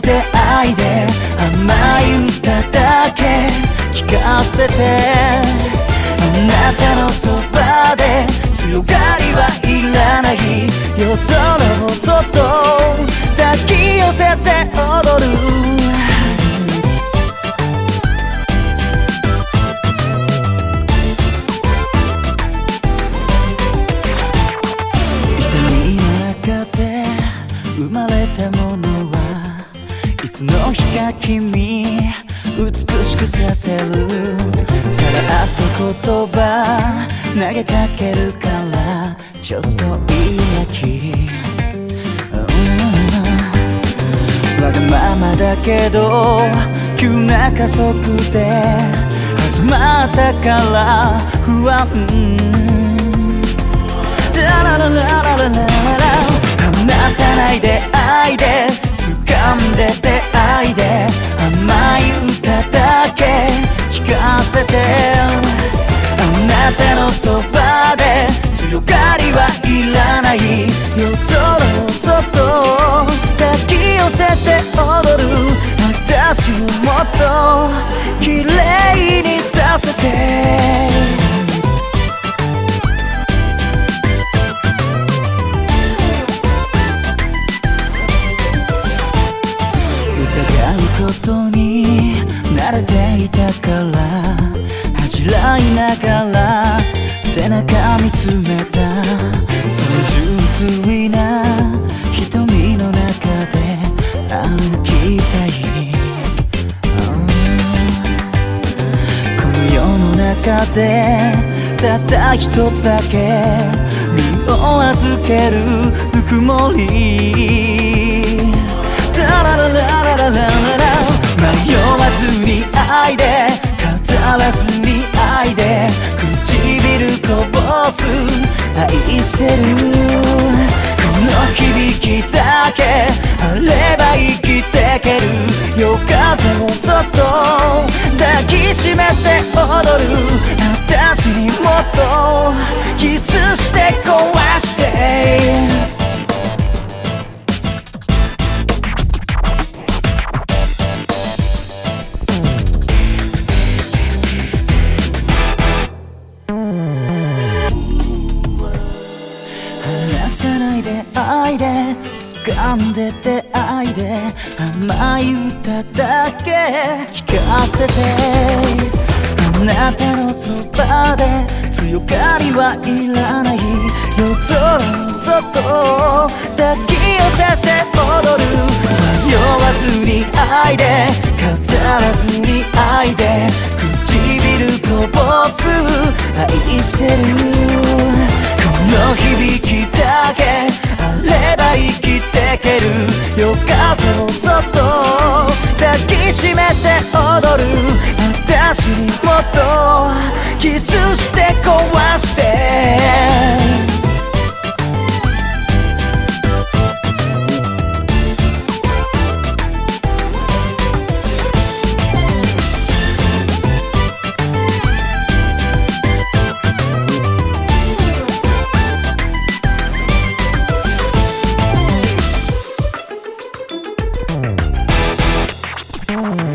出会いで甘い歌だけ聞かせて。あなたのそばで強がりはいらない。夜空をそっと抱き寄せて踊る。君美しくさせる。さらっと言葉投げかけるからちょっといい焼き、わがままだけど急な加速で始まったから不安。ラララララララ離さないで愛あなたのそばで強がりはいらない夜空をそっと抱き寄せて踊る私をもっと綺麗にさせて疑うことに慣れていたからじらいながら背中見つめた。その純粋な瞳の中で歩きたい、この世の中でたった一つだけ身を預けるぬくもり。ラララララララ迷わずに愛で飾らずに愛で唇こぼす。愛してる。この響きだけあれば生きてける。夜風をそっと抱きしめて踊る。私にもっとさないで愛で掴んでて愛で甘い歌だけ聞かせてあなたのそばで強がりはいらない夜空をそっと抱き寄せて踊る。迷わずに愛で飾らずに愛で唇こぼす。愛してる。響きだけあれば生きてける夜風の外抱きしめて踊る私にもっとキスして壊して Bye.